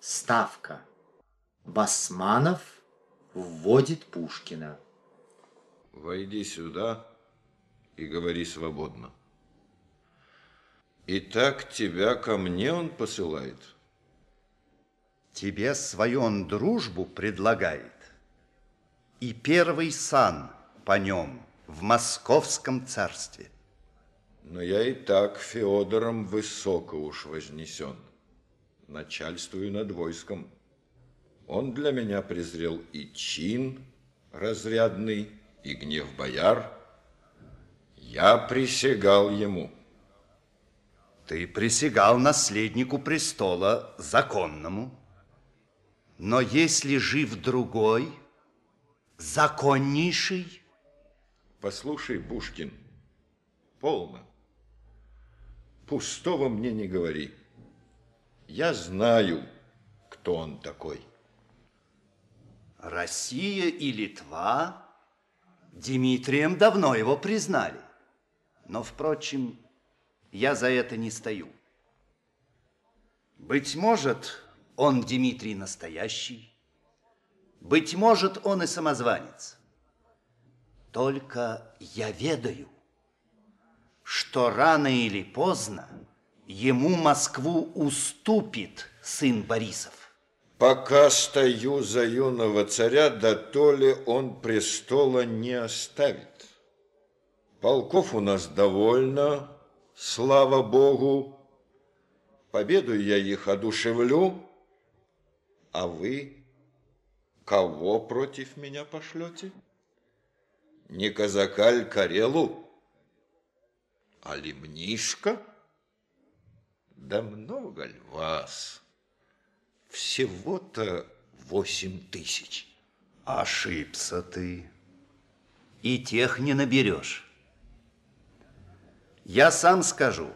Ставка. Басманов вводит Пушкина. Войди сюда и говори свободно. Итак, тебя ко мне он посылает? Тебе свою он дружбу предлагает. И первый сан по нем в московском царстве. Но я и так Феодором высоко уж вознесен. Начальствую над войском. Он для меня презрел и чин разрядный, и гнев бояр. Я присягал ему. Ты присягал наследнику престола законному. Но если жив другой, законнейший... Послушай, Бушкин, полно. Пустого мне не говори. Я знаю, кто он такой. Россия и Литва Дмитрием давно его признали. Но, впрочем, я за это не стою. Быть может, он Дмитрий настоящий, быть может, он и самозванец. Только я ведаю, что рано или поздно ему Москву уступит сын Борисов. Пока стою за юного царя, да то ли он престола не оставит. Полков у нас довольно, слава Богу. Победу я их одушевлю, а вы кого против меня пошлете? Не казака аль Карелу, а лимнишка? Да много ли вас? Всего-то восемь тысяч. Ошибся ты. И тех не наберешь. Я сам скажу,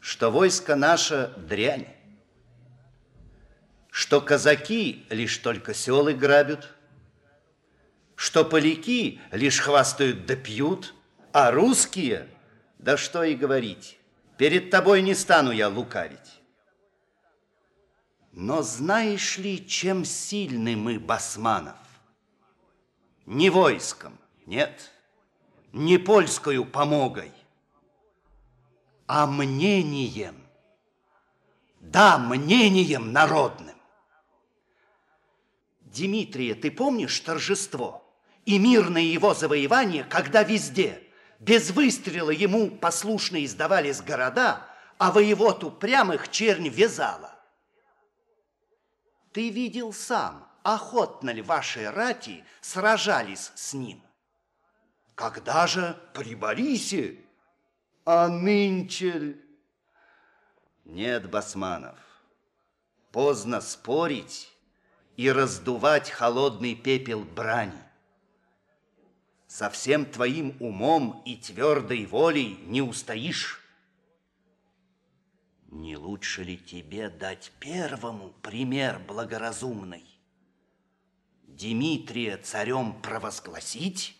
что войско наше дрянь, что казаки лишь только селы грабят, что поляки лишь хвастают да пьют, а русские, да что и говорить, перед тобой не стану я лукавить. Но знаешь ли, чем сильны мы, басманов? Не войском, нет, не польскою помогой, а мнением. Да, мнением народным. Дмитрия, ты помнишь торжество и мирное его завоевание, когда везде, без выстрела ему послушно издавались города, а воевод упрямых чернь вязала? Ты видел сам, охотно ли ваши рати сражались с ним? Когда же при Борисе а нынче... Нет, Басманов, поздно спорить и раздувать холодный пепел брани. Со всем твоим умом и твердой волей не устоишь. Не лучше ли тебе дать первому пример благоразумный? Дмитрия царем провозгласить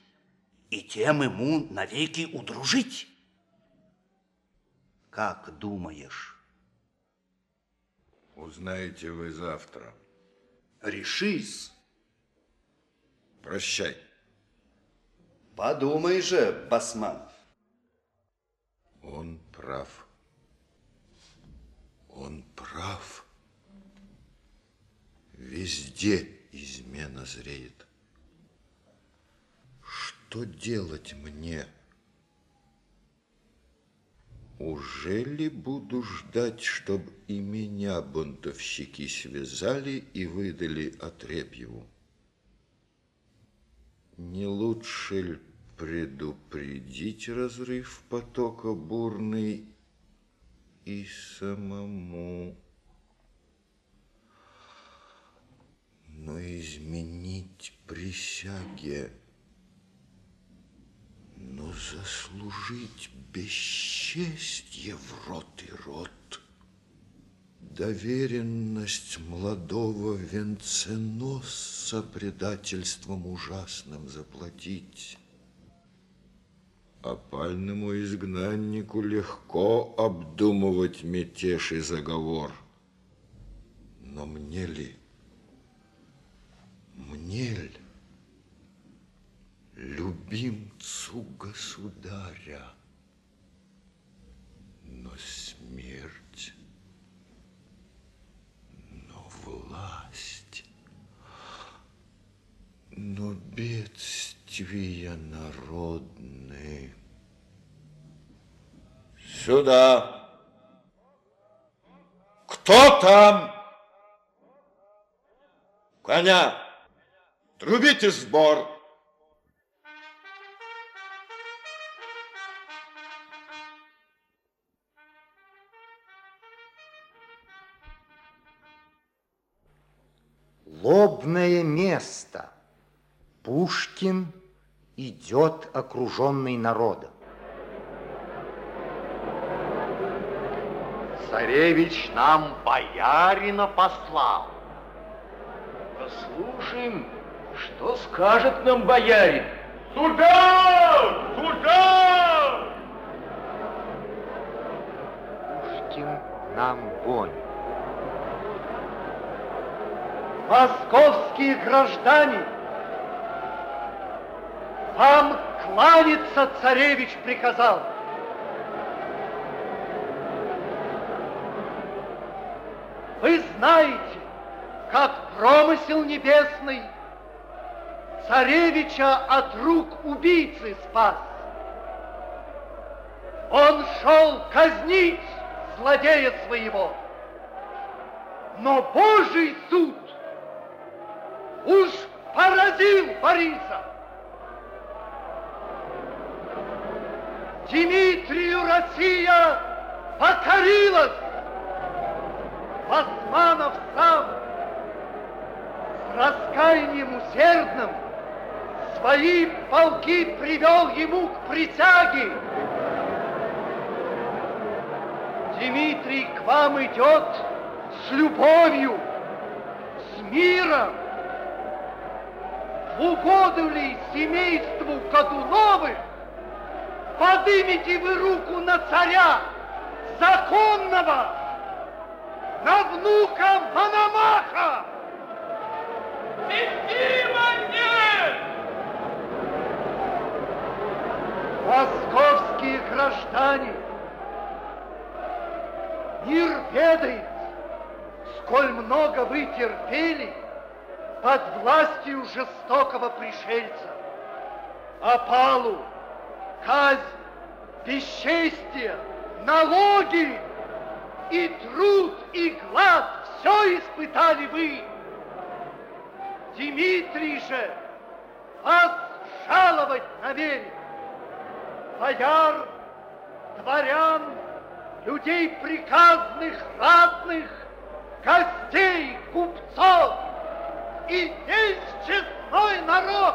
и тем ему навеки удружить? Как думаешь? Узнаете вы завтра. Решись. Прощай. Подумай же, Басманов. Он прав. Он прав. Везде измена зреет. Что делать мне? Уже ли буду ждать, чтобы и меня бунтовщики связали и выдали Отрепьеву? Не лучше ли предупредить разрыв потока бурный и самому? Но изменить присяге но заслужить бесчестье в рот и рот, Доверенность молодого венценосца предательством ужасным заплатить. Опальному изгнаннику легко обдумывать мятеж и заговор. Но мне ли, мне ли, любимцу государя, но смерть, но власть, но бедствия народные. Сюда! Кто там? Коня! Трубите сбор! Лобное место. Пушкин идет окруженный народом. Царевич нам боярина послал. Послушаем, что скажет нам боярин. Сюда! Сюда! Пушкин нам гонит. Московские граждане, вам кланяться царевич приказал. Как промысел небесный царевича от рук убийцы спас. Он шел казнить злодея своего. Но Божий суд уж поразил Бориса. Дмитрию Россия покорилась. Басманов сам раскаянием усердным свои полки привел ему к присяге. Дмитрий к вам идет с любовью, с миром. В угоду ли семейству Кадуновых подымите вы руку на царя законного, на внука Мономаха? Московские граждане, мир ведает, сколь много вы терпели под властью жестокого пришельца. Опалу, казнь, бесчестие, налоги и труд, и глад все испытали вы. Дмитрий же вас жаловать намерен. Бояр, дворян, людей приказных, ратных, гостей, купцов и весь честной народ.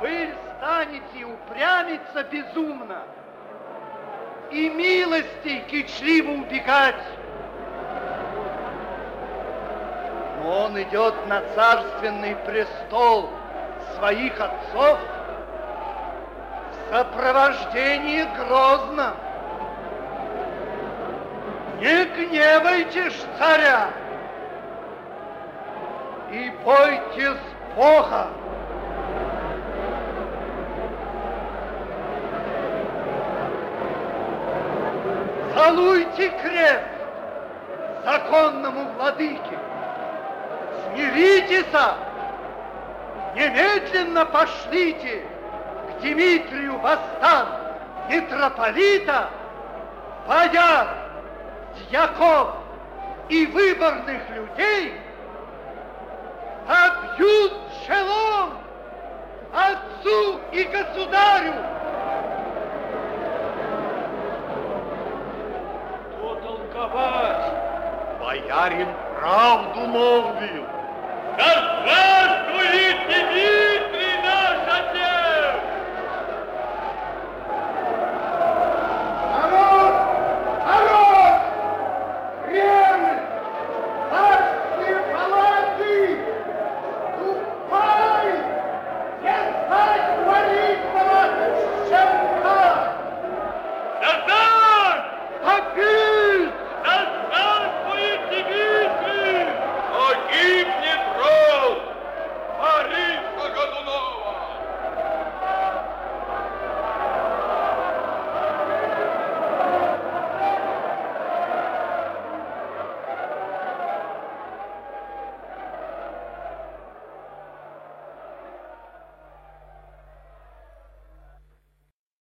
Вы станете упрямиться безумно и милости кичливо убегать. Но он идет на царственный престол своих отцов в сопровождении грозном. Не гневайтесь царя и бойтесь Бога. Целуйте крест законному владыке. Смиритесь, немедленно пошлите к Дмитрию Бастан, митрополита, бояр, дьяков и выборных людей, обьют челом отцу и государю. Что толковать? Боярин правду молвил. Да здравствует Дмитрий!